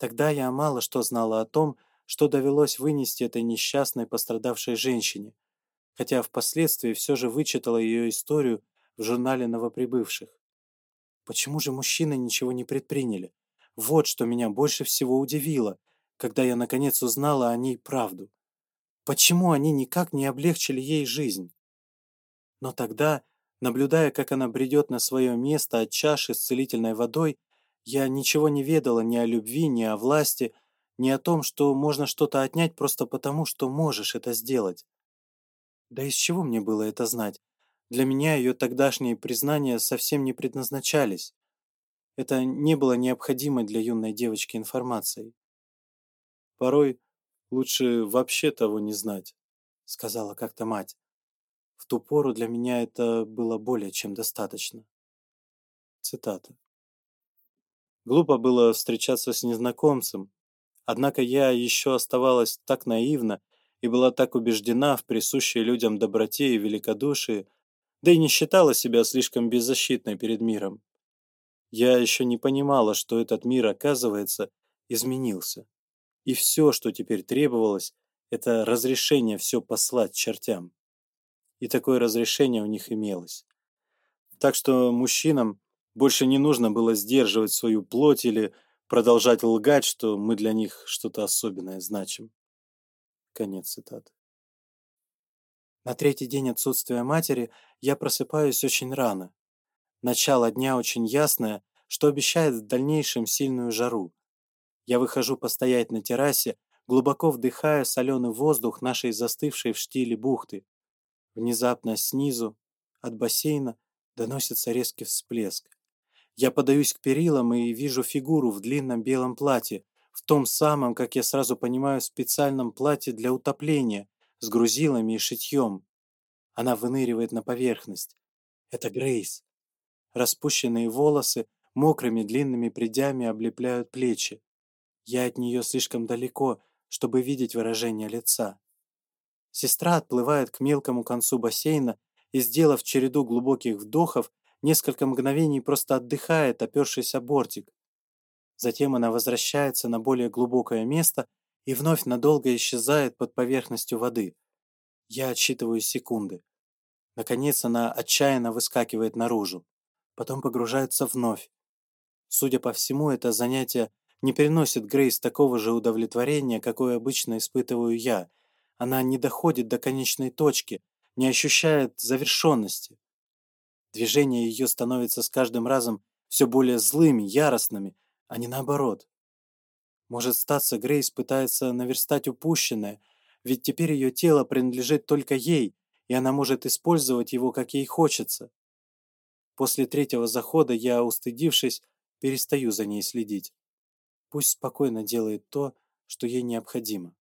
Тогда я мало что знала о том, что довелось вынести этой несчастной пострадавшей женщине, хотя впоследствии все же вычитала ее историю в журнале новоприбывших. Почему же мужчины ничего не предприняли? Вот что меня больше всего удивило, когда я наконец узнала о ней правду. Почему они никак не облегчили ей жизнь? Но тогда, наблюдая, как она бредет на свое место от чаши с целительной водой, я ничего не ведала ни о любви, ни о власти, ни о том, что можно что-то отнять просто потому, что можешь это сделать. Да из чего мне было это знать? Для меня ее тогдашние признания совсем не предназначались. Это не было необходимой для юной девочки информацией. «Порой лучше вообще того не знать», — сказала как-то мать. В ту пору для меня это было более чем достаточно. Цитата. Глупо было встречаться с незнакомцем. Однако я еще оставалась так наивна и была так убеждена в присущей людям доброте и великодушии, да и не считала себя слишком беззащитной перед миром. Я еще не понимала, что этот мир, оказывается, изменился. И все, что теперь требовалось, это разрешение все послать чертям. И такое разрешение у них имелось. Так что мужчинам больше не нужно было сдерживать свою плоть или продолжать лгать, что мы для них что-то особенное значим. Конец цитаты. На третий день отсутствия матери я просыпаюсь очень рано. Начало дня очень ясное, что обещает в дальнейшем сильную жару. Я выхожу постоять на террасе, глубоко вдыхая соленый воздух нашей застывшей в штиле бухты. Внезапно снизу, от бассейна, доносится резкий всплеск. Я подаюсь к перилам и вижу фигуру в длинном белом платье, в том самом, как я сразу понимаю, специальном платье для утопления, с грузилами и шитьем. Она выныривает на поверхность. Это Грейс. Распущенные волосы мокрыми длинными придями облепляют плечи. Я от нее слишком далеко, чтобы видеть выражение лица. Сестра отплывает к мелкому концу бассейна и, сделав череду глубоких вдохов, несколько мгновений просто отдыхает, опершись о бортик. Затем она возвращается на более глубокое место и вновь надолго исчезает под поверхностью воды. Я отсчитываю секунды. Наконец она отчаянно выскакивает наружу. Потом погружается вновь. Судя по всему, это занятие не приносит Грейс такого же удовлетворения, какое обычно испытываю я. Она не доходит до конечной точки, не ощущает завершенности. Движения ее становятся с каждым разом все более злыми, яростными, а не наоборот. Может статься, Грейс пытается наверстать упущенное, ведь теперь ее тело принадлежит только ей, и она может использовать его, как ей хочется. После третьего захода я, устыдившись, перестаю за ней следить. Пусть спокойно делает то, что ей необходимо.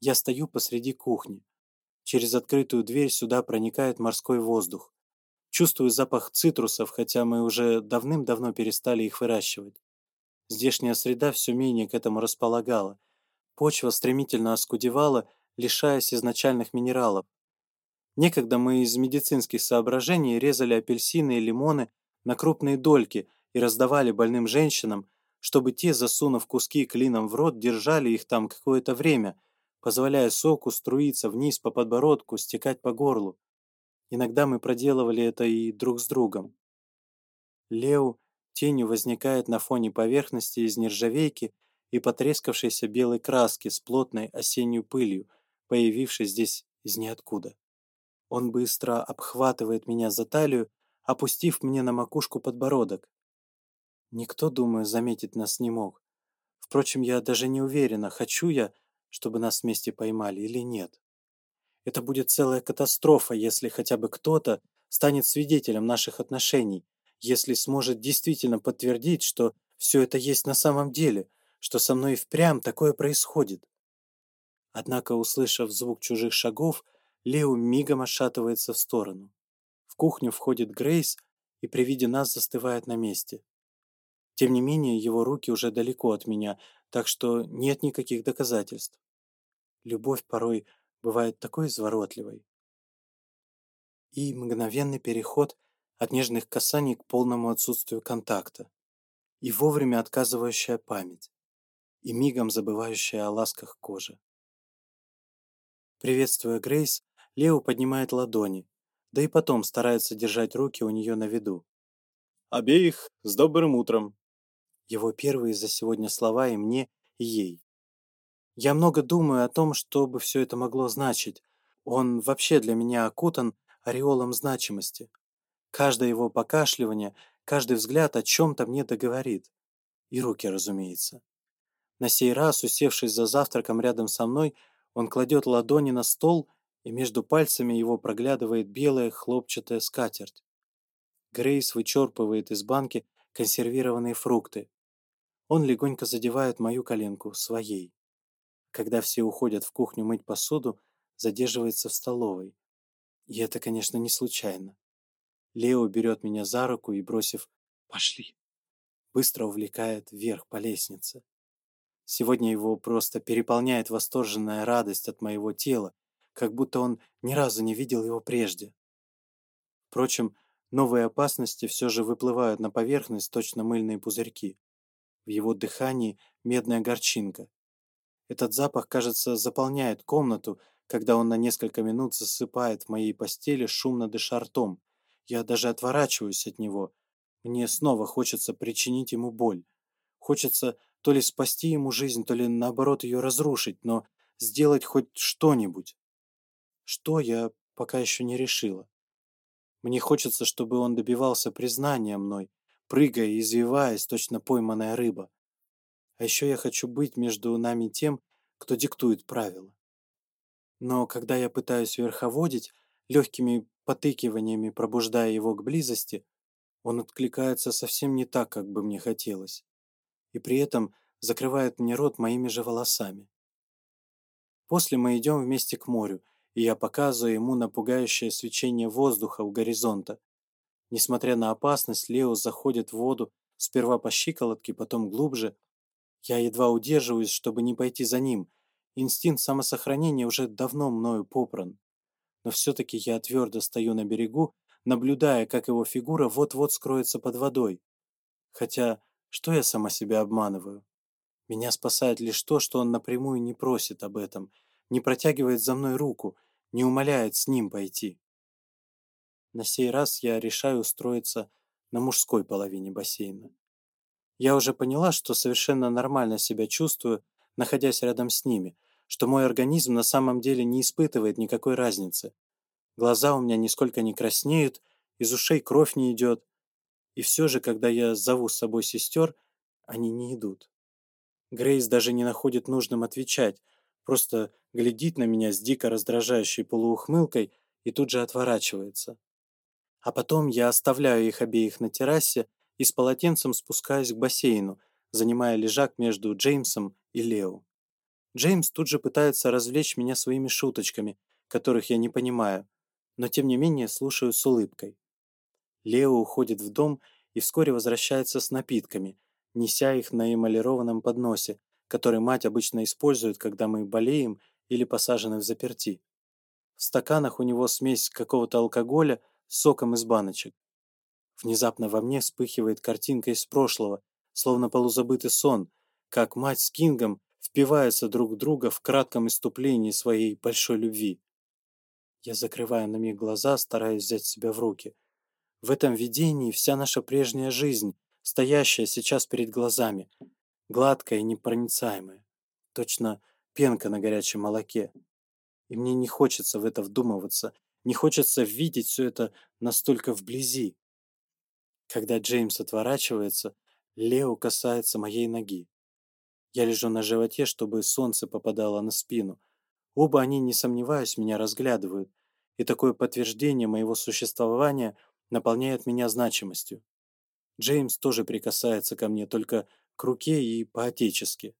Я стою посреди кухни. Через открытую дверь сюда проникает морской воздух. Чувствую запах цитрусов, хотя мы уже давным-давно перестали их выращивать. Здешняя среда все менее к этому располагала. Почва стремительно оскудевала, лишаясь изначальных минералов. Некогда мы из медицинских соображений резали апельсины и лимоны на крупные дольки и раздавали больным женщинам, чтобы те, засунув куски клином в рот, держали их там какое-то время, позволяя соку струиться вниз по подбородку, стекать по горлу. Иногда мы проделывали это и друг с другом. Лео тенью возникает на фоне поверхности из нержавейки и потрескавшейся белой краски с плотной осенней пылью, появившей здесь из ниоткуда. Он быстро обхватывает меня за талию, опустив мне на макушку подбородок. Никто, думаю, заметить нас не мог. Впрочем, я даже не уверена, хочу я, чтобы нас вместе поймали или нет. Это будет целая катастрофа, если хотя бы кто-то станет свидетелем наших отношений, если сможет действительно подтвердить, что все это есть на самом деле, что со мной впрямь такое происходит. Однако, услышав звук чужих шагов, Лео мигом ошатывается в сторону. В кухню входит Грейс и при виде нас застывает на месте. Тем не менее, его руки уже далеко от меня, так что нет никаких доказательств. Любовь порой бывает такой изворотливой. И мгновенный переход от нежных касаний к полному отсутствию контакта, и вовремя отказывающая память, и мигом забывающая о ласках кожи. Приветствуя Грейс, Лео поднимает ладони, да и потом старается держать руки у нее на виду. «Обеих с добрым утром!» Его первые за сегодня слова и мне, и ей. Я много думаю о том, что бы все это могло значить. Он вообще для меня окутан ореолом значимости. Каждое его покашливание, каждый взгляд о чем-то мне договорит. И руки, разумеется. На сей раз, усевшись за завтраком рядом со мной, он кладет ладони на стол, и между пальцами его проглядывает белая хлопчатая скатерть. Грейс вычерпывает из банки консервированные фрукты. Он легонько задевает мою коленку своей. Когда все уходят в кухню мыть посуду, задерживается в столовой. И это, конечно, не случайно. Лео берет меня за руку и, бросив «пошли», быстро увлекает вверх по лестнице. Сегодня его просто переполняет восторженная радость от моего тела, как будто он ни разу не видел его прежде. Впрочем, новые опасности все же выплывают на поверхность точно мыльные пузырьки. В его дыхании медная горчинка, этот запах, кажется, заполняет комнату, когда он на несколько минут засыпает в моей постели, шумно дыша ртом. Я даже отворачиваюсь от него. Мне снова хочется причинить ему боль. Хочется то ли спасти ему жизнь, то ли, наоборот, ее разрушить, но сделать хоть что-нибудь. Что я пока еще не решила. Мне хочется, чтобы он добивался признания мной, прыгая и извиваясь, точно пойманная рыба. А еще я хочу быть между нами тем, кто диктует правила. Но когда я пытаюсь верховодить, легкими потыкиваниями пробуждая его к близости, он откликается совсем не так, как бы мне хотелось, и при этом закрывает мне рот моими же волосами. После мы идем вместе к морю, и я показываю ему напугающее свечение воздуха у горизонта. Несмотря на опасность, Лео заходит в воду сперва по щиколотке, потом глубже, я едва удерживаюсь, чтобы не пойти за ним. Инстинкт самосохранения уже давно мною попран. Но все-таки я твердо стою на берегу, наблюдая, как его фигура вот-вот скроется под водой. Хотя, что я сама себя обманываю? Меня спасает лишь то, что он напрямую не просит об этом, не протягивает за мной руку, не умоляет с ним пойти. На сей раз я решаю устроиться на мужской половине бассейна. Я уже поняла, что совершенно нормально себя чувствую, находясь рядом с ними, что мой организм на самом деле не испытывает никакой разницы. Глаза у меня нисколько не краснеют, из ушей кровь не идет. И все же, когда я зову с собой сестер, они не идут. Грейс даже не находит нужным отвечать, просто глядит на меня с дико раздражающей полуухмылкой и тут же отворачивается. А потом я оставляю их обеих на террасе, и с полотенцем спускаюсь к бассейну, занимая лежак между Джеймсом и Лео. Джеймс тут же пытается развлечь меня своими шуточками, которых я не понимаю, но тем не менее слушаю с улыбкой. Лео уходит в дом и вскоре возвращается с напитками, неся их на эмалированном подносе, который мать обычно использует, когда мы болеем или посажены в заперти. В стаканах у него смесь какого-то алкоголя с соком из баночек. Внезапно во мне вспыхивает картинка из прошлого, словно полузабытый сон, как мать с Кингом впиваются друг в друга в кратком иступлении своей большой любви. Я закрываю на миг глаза, стараясь взять себя в руки. В этом видении вся наша прежняя жизнь, стоящая сейчас перед глазами, гладкая и непроницаемая, точно пенка на горячем молоке. И мне не хочется в это вдумываться, не хочется видеть все это настолько вблизи. Когда Джеймс отворачивается, Лео касается моей ноги. Я лежу на животе, чтобы солнце попадало на спину. Оба они, не сомневаясь, меня разглядывают, и такое подтверждение моего существования наполняет меня значимостью. Джеймс тоже прикасается ко мне, только к руке и по-отечески.